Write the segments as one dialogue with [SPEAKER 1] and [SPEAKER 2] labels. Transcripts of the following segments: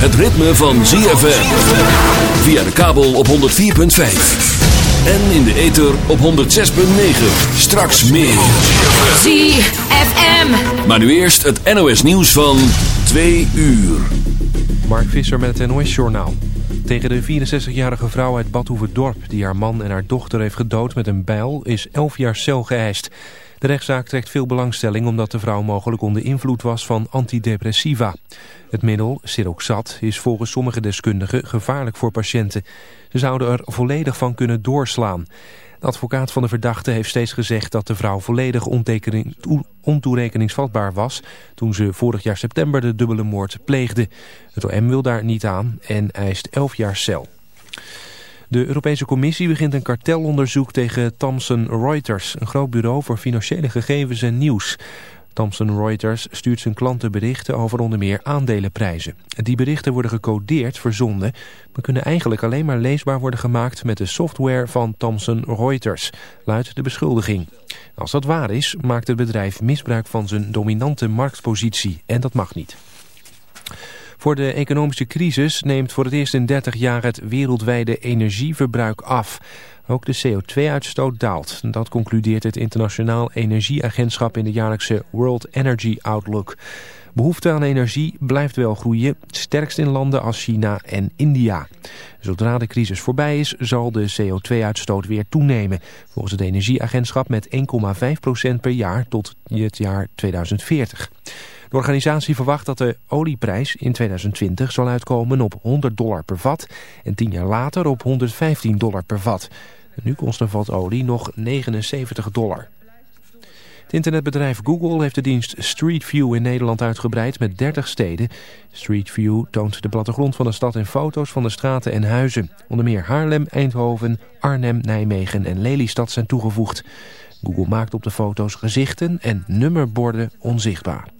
[SPEAKER 1] het ritme van ZFM. Via de kabel op 104.5. En in de ether op 106.9. Straks meer.
[SPEAKER 2] ZFM.
[SPEAKER 1] Maar nu eerst het NOS nieuws van 2 uur.
[SPEAKER 3] Mark Visser met het NOS Journaal. Tegen de 64-jarige vrouw uit Badhoevedorp... die haar man en haar dochter heeft gedood met een bijl... is 11 jaar cel geëist. De rechtszaak trekt veel belangstelling omdat de vrouw mogelijk onder invloed was van antidepressiva. Het middel, Siroxat, is volgens sommige deskundigen gevaarlijk voor patiënten. Ze zouden er volledig van kunnen doorslaan. De advocaat van de verdachte heeft steeds gezegd dat de vrouw volledig ontoerekeningsvatbaar was toen ze vorig jaar september de dubbele moord pleegde. Het OM wil daar niet aan en eist 11 jaar cel. De Europese Commissie begint een kartelonderzoek tegen Thomson Reuters, een groot bureau voor financiële gegevens en nieuws. Thomson Reuters stuurt zijn klanten berichten over onder meer aandelenprijzen. Die berichten worden gecodeerd, verzonden, maar kunnen eigenlijk alleen maar leesbaar worden gemaakt met de software van Thomson Reuters, luidt de beschuldiging. Als dat waar is, maakt het bedrijf misbruik van zijn dominante marktpositie en dat mag niet. Voor de economische crisis neemt voor het eerst in 30 jaar het wereldwijde energieverbruik af. Ook de CO2-uitstoot daalt. Dat concludeert het Internationaal Energieagentschap in de jaarlijkse World Energy Outlook. Behoefte aan energie blijft wel groeien, sterkst in landen als China en India. Zodra de crisis voorbij is, zal de CO2-uitstoot weer toenemen. Volgens het Energieagentschap met 1,5% per jaar tot het jaar 2040. De organisatie verwacht dat de olieprijs in 2020 zal uitkomen op 100 dollar per vat en tien jaar later op 115 dollar per vat. nu kost een vat olie nog 79 dollar. Het internetbedrijf Google heeft de dienst Street View in Nederland uitgebreid met 30 steden. Street View toont de plattegrond van de stad in foto's van de straten en huizen. Onder meer Haarlem, Eindhoven, Arnhem, Nijmegen en Lelystad zijn toegevoegd. Google maakt op de foto's gezichten en nummerborden onzichtbaar.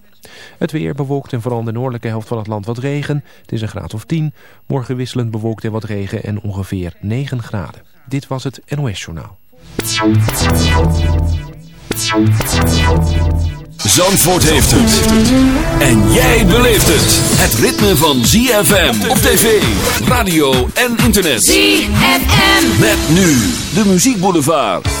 [SPEAKER 3] Het weer bewolkt en vooral in de noordelijke helft van het land wat regen. Het is een graad of 10. Morgen wisselend bewolkt en wat regen en ongeveer 9 graden. Dit was het NOS Journaal.
[SPEAKER 1] Zandvoort heeft het. En jij beleeft het. Het ritme van ZFM op tv, radio en internet.
[SPEAKER 2] ZFM.
[SPEAKER 1] Met nu de muziekboulevard.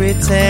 [SPEAKER 4] pretend.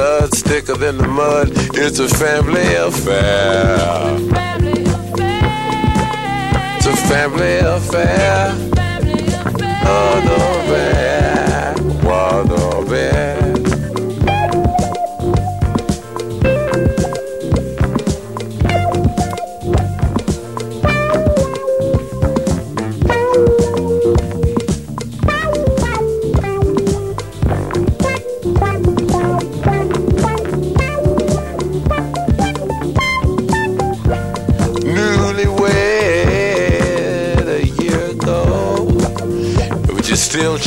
[SPEAKER 5] Blood's thicker than the mud. It's a family affair. It's a family affair. Oh, no, bad.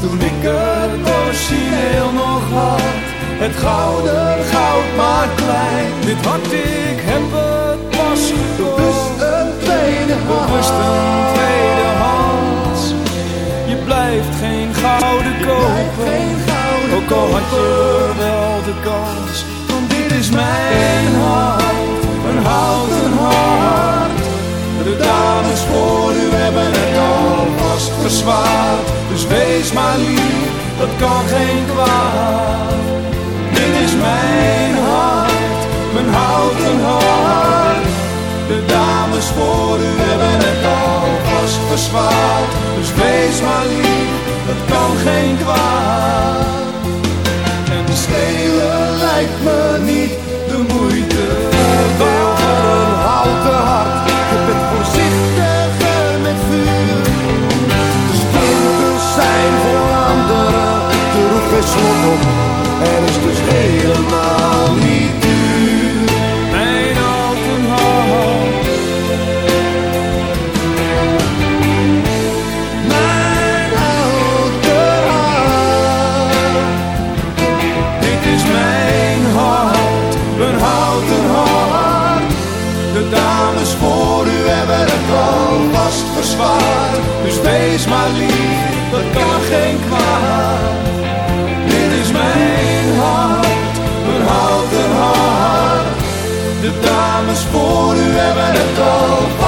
[SPEAKER 6] toen ik het origineel nog had. Het gouden goud maar klein. Dit hart ik heb het pas gekocht. Dus een tweede hand. Een tweede hand. Je blijft geen gouden kopen. Ook al had je wel de kans. Want dit is mijn hart. Een houten hart. De dames voor u hebben het al vast verzwaard dus wees maar lief, dat kan geen kwaad. Dit is mijn hart, mijn houten hart. De dames voor u hebben het al vast verswaard. Dus wees maar lief, dat kan geen kwaad. En stelen lijkt me niet slot op. En is dus helemaal voor u hebben het
[SPEAKER 1] al.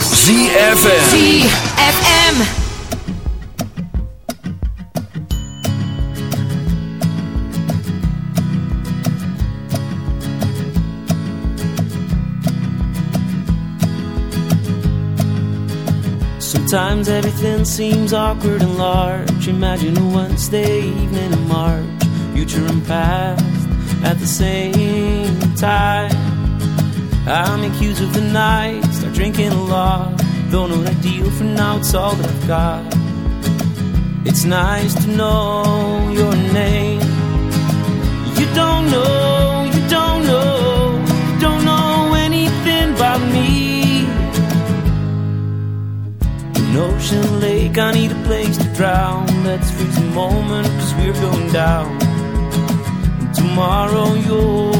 [SPEAKER 1] ZFM
[SPEAKER 7] ZFM
[SPEAKER 2] Sometimes everything seems awkward and large. Imagine a Wednesday evening in March, future and past at the same time. I make use of the night, start drinking a lot. Though not ideal for now, it's all that I've got. It's nice to know your name. You don't know, you don't know, you don't know anything about me. An ocean lake, I need a place to drown. Let's freeze a moment, cause we're going down. Tomorrow you'll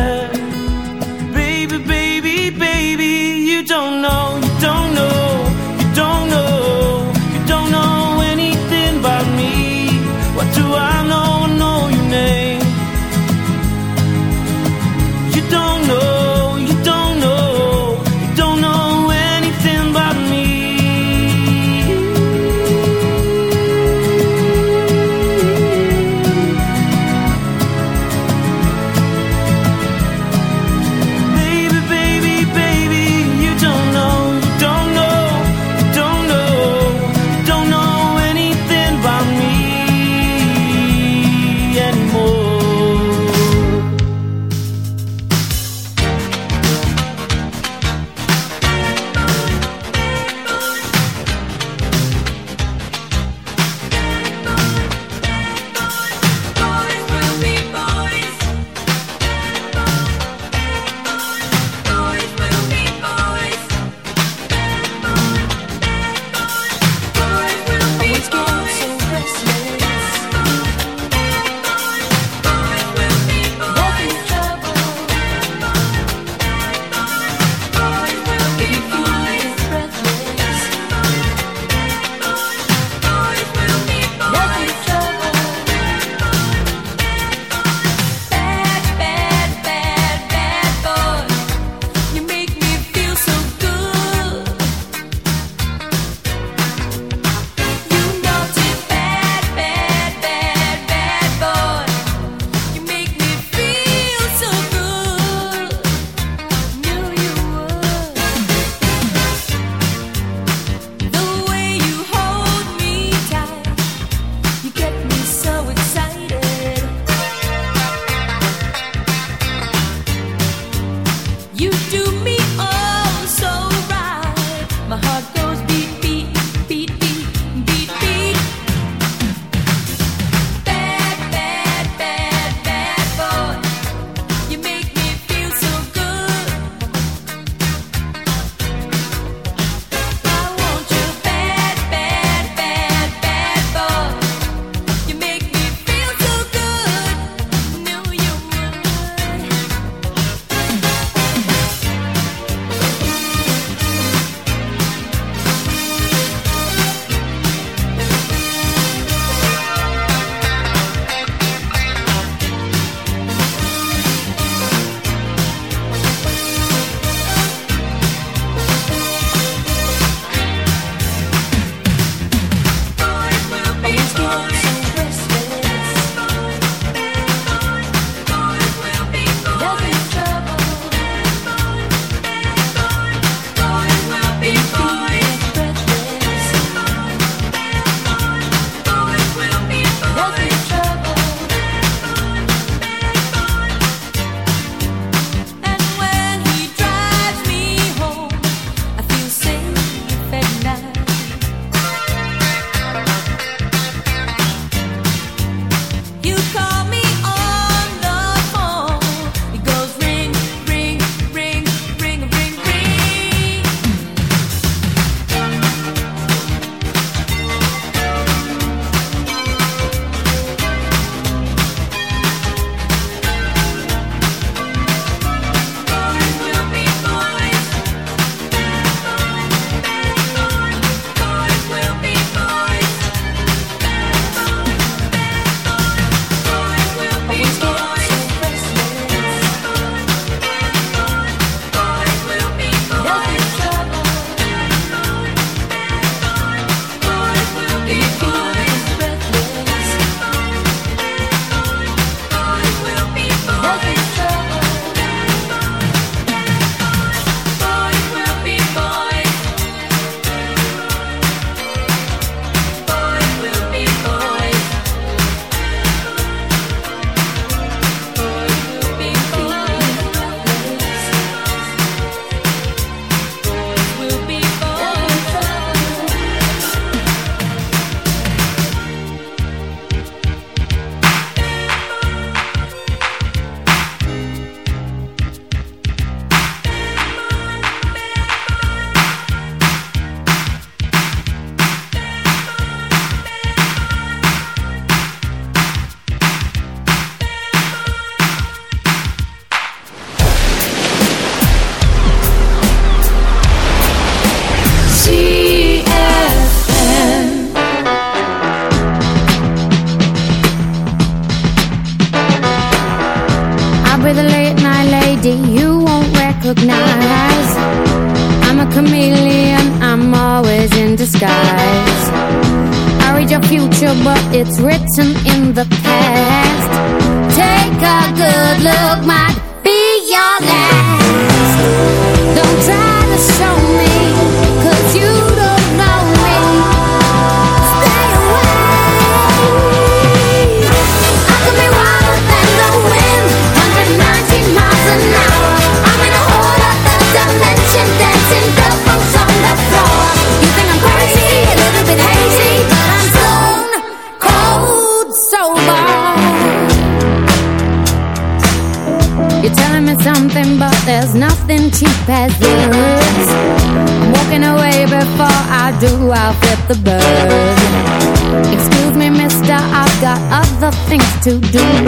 [SPEAKER 7] to do.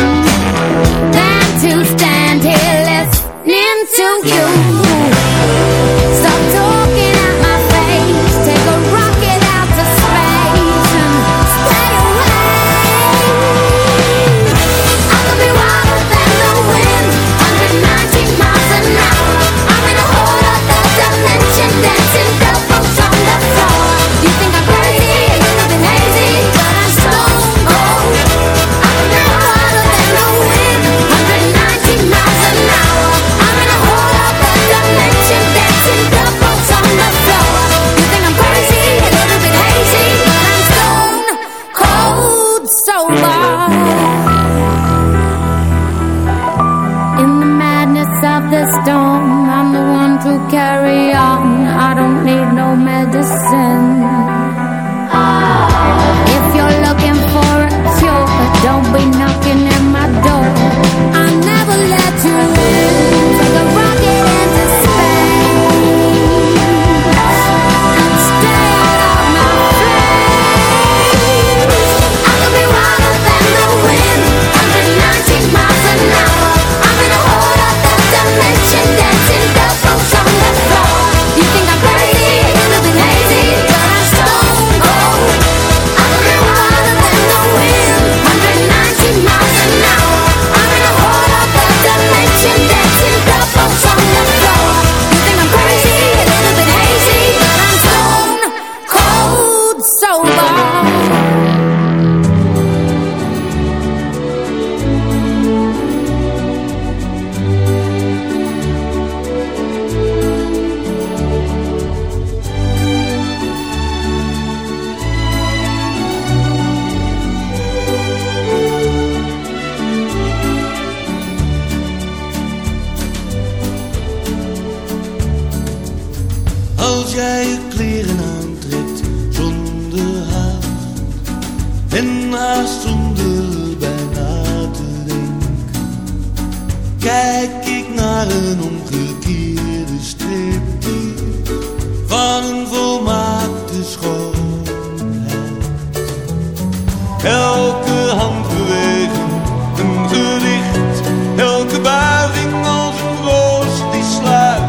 [SPEAKER 8] elke buiging als een roos die sluit.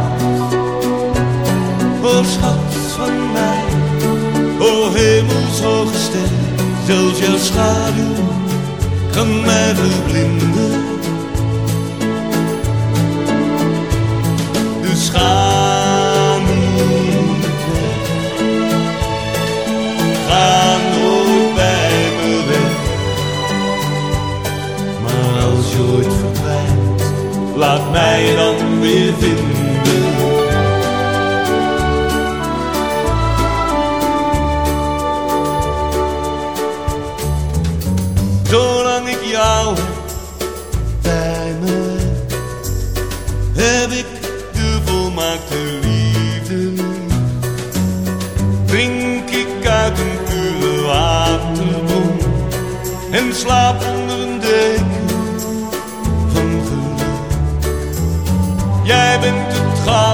[SPEAKER 8] O schat van mij, o hemelshoge ster, zelfs jouw schaduw kan mij verblinden. De. mij dan weer vinden. Zolang ik jou bij me heb ik de volmaakte liefde. Drink ik uit een koude waterbron en slaap cloud.